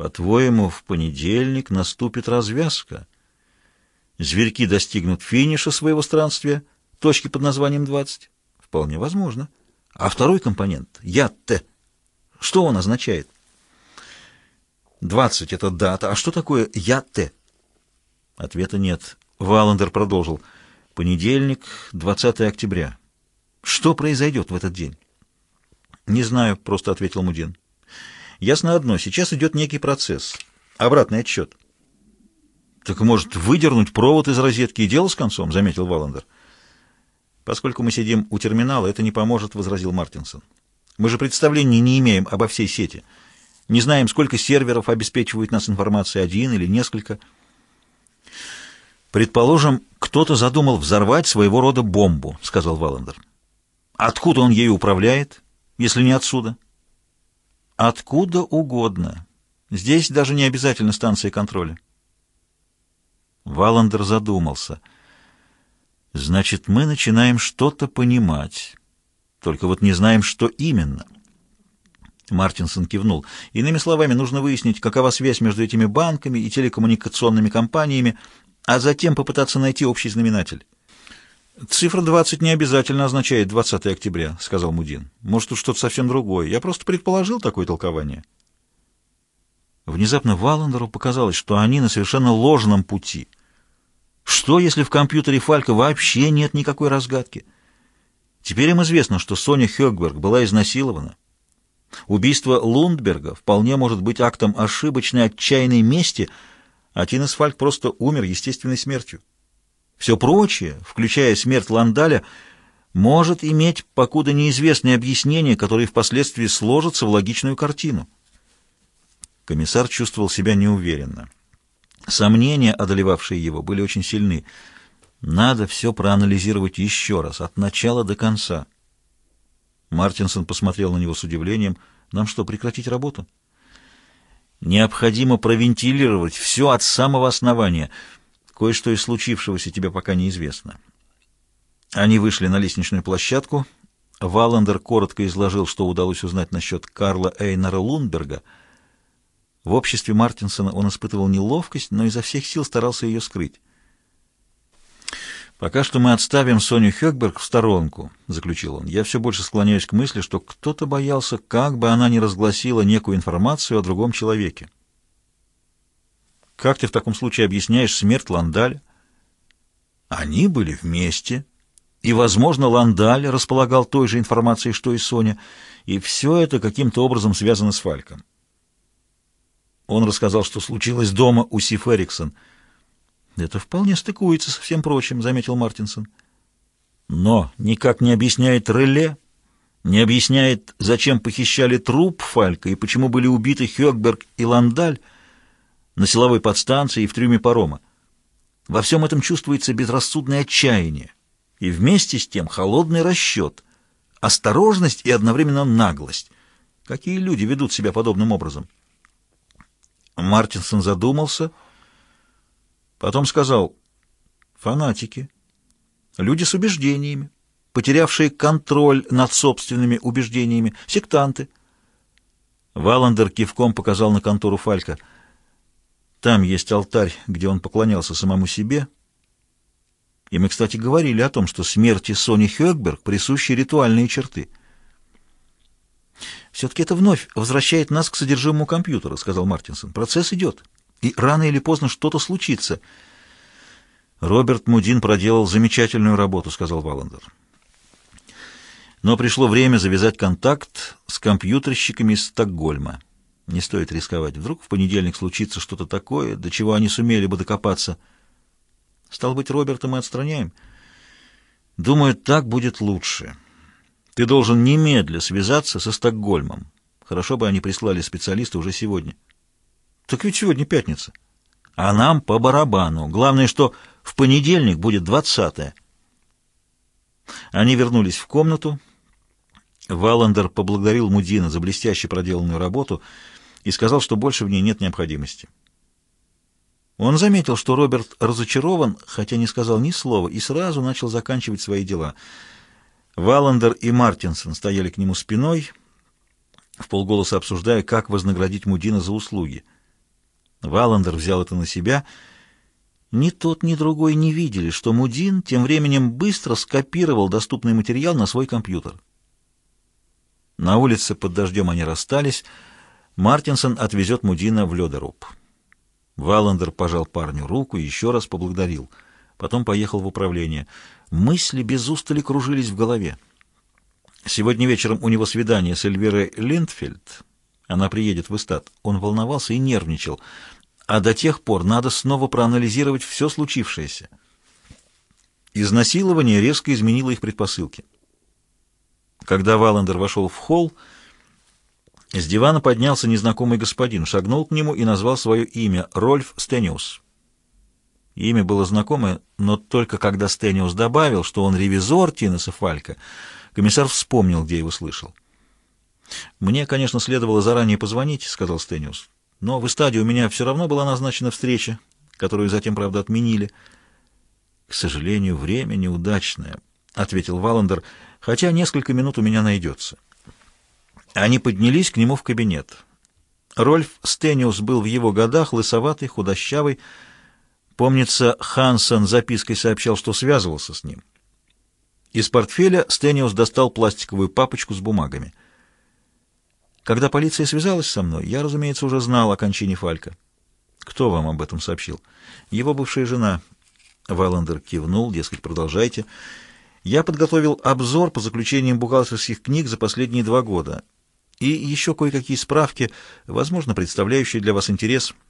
По-твоему, в понедельник наступит развязка? Зверьки достигнут финиша своего странствия, точки под названием 20? Вполне возможно. А второй компонент — яд-т. Что он означает? 20 — это дата. А что такое яд-т? Ответа нет. Валандер продолжил. Понедельник, 20 октября. Что произойдет в этот день? Не знаю, просто ответил Мудин. Ясно одно, сейчас идет некий процесс. Обратный отсчет. Так может выдернуть провод из розетки и дело с концом, заметил Валандер. Поскольку мы сидим у терминала, это не поможет, возразил Мартинсон. Мы же представления не имеем обо всей сети. Не знаем, сколько серверов обеспечивают нас информацией, один или несколько. Предположим, кто-то задумал взорвать своего рода бомбу, сказал Валандер. Откуда он ею управляет, если не отсюда? Откуда угодно. Здесь даже не обязательно станция контроля. Валандер задумался. Значит, мы начинаем что-то понимать. Только вот не знаем, что именно. Мартинсон кивнул. Иными словами, нужно выяснить, какова связь между этими банками и телекоммуникационными компаниями, а затем попытаться найти общий знаменатель. «Цифра 20 не обязательно означает 20 октября», — сказал Мудин. «Может, тут что-то совсем другое. Я просто предположил такое толкование». Внезапно Валандеру показалось, что они на совершенно ложном пути. Что, если в компьютере Фалька вообще нет никакой разгадки? Теперь им известно, что Соня Хёкберг была изнасилована. Убийство Лундберга вполне может быть актом ошибочной отчаянной мести, а Тинес Фальк просто умер естественной смертью. Все прочее, включая смерть Ландаля, может иметь покуда неизвестные объяснения, которые впоследствии сложатся в логичную картину. Комиссар чувствовал себя неуверенно. Сомнения, одолевавшие его, были очень сильны. Надо все проанализировать еще раз, от начала до конца. Мартинсон посмотрел на него с удивлением. «Нам что, прекратить работу?» «Необходимо провентилировать все от самого основания». Кое-что из случившегося тебе пока неизвестно. Они вышли на лестничную площадку. Валандер коротко изложил, что удалось узнать насчет Карла Эйнера Лунберга. В обществе Мартинсона он испытывал неловкость, но изо всех сил старался ее скрыть. «Пока что мы отставим Соню Хёкберг в сторонку», — заключил он. «Я все больше склоняюсь к мысли, что кто-то боялся, как бы она не разгласила некую информацию о другом человеке». Как ты в таком случае объясняешь смерть Ландаля? Они были вместе, и, возможно, Ландаль располагал той же информацией, что и Соня, и все это каким-то образом связано с Фальком. Он рассказал, что случилось дома у Сиф Эриксон. «Это вполне стыкуется со всем прочим», — заметил Мартинсон. «Но никак не объясняет Реле, не объясняет, зачем похищали труп Фалька и почему были убиты Хёкберг и Ландаль, на силовой подстанции и в трюме парома. Во всем этом чувствуется безрассудное отчаяние и вместе с тем холодный расчет, осторожность и одновременно наглость. Какие люди ведут себя подобным образом? Мартинсон задумался, потом сказал, фанатики, люди с убеждениями, потерявшие контроль над собственными убеждениями, сектанты. Валандер кивком показал на контору Фалька — там есть алтарь, где он поклонялся самому себе. И мы, кстати, говорили о том, что смерти Сони Хёкберг присущи ритуальные черты. «Все-таки это вновь возвращает нас к содержимому компьютера», — сказал Мартинсон. «Процесс идет, и рано или поздно что-то случится». «Роберт Мудин проделал замечательную работу», — сказал Валандер. «Но пришло время завязать контакт с компьютерщиками из Стокгольма». Не стоит рисковать. Вдруг в понедельник случится что-то такое, до чего они сумели бы докопаться. Стал быть, Роберта мы отстраняем? Думаю, так будет лучше. Ты должен немедля связаться со Стокгольмом. Хорошо бы они прислали специалиста уже сегодня. Так ведь сегодня пятница. А нам по барабану. Главное, что в понедельник будет двадцатое. Они вернулись в комнату. Валандер поблагодарил Мудина за блестяще проделанную работу — и сказал, что больше в ней нет необходимости. Он заметил, что Роберт разочарован, хотя не сказал ни слова, и сразу начал заканчивать свои дела. Валандер и Мартинсон стояли к нему спиной, в полголоса обсуждая, как вознаградить Мудина за услуги — Валандер взял это на себя. Ни тот, ни другой не видели, что Мудин тем временем быстро скопировал доступный материал на свой компьютер. На улице под дождем они расстались. Мартинсон отвезет Мудина в Ледоруб. Валандер пожал парню руку и еще раз поблагодарил. Потом поехал в управление. Мысли без устали кружились в голове. Сегодня вечером у него свидание с Эльвирой Линдфельд. Она приедет в Истат. Он волновался и нервничал. А до тех пор надо снова проанализировать все случившееся. Изнасилование резко изменило их предпосылки. Когда Валандер вошел в холл, с дивана поднялся незнакомый господин, шагнул к нему и назвал свое имя — Рольф Стениус. Имя было знакомое, но только когда Стениус добавил, что он ревизор Тинеса Фалька, комиссар вспомнил, где его слышал. «Мне, конечно, следовало заранее позвонить», — сказал Стениус. «Но в стадии у меня все равно была назначена встреча, которую затем, правда, отменили». «К сожалению, время неудачное», — ответил Валандер, — «хотя несколько минут у меня найдется». Они поднялись к нему в кабинет. Рольф Стениус был в его годах, лысоватый, худощавый. Помнится, Хансен запиской сообщал, что связывался с ним. Из портфеля Стениус достал пластиковую папочку с бумагами. Когда полиция связалась со мной, я, разумеется, уже знал о кончине Фалька. Кто вам об этом сообщил? Его бывшая жена. Валандер кивнул, дескать, продолжайте. Я подготовил обзор по заключениям бухгалтерских книг за последние два года и еще кое-какие справки, возможно, представляющие для вас интерес –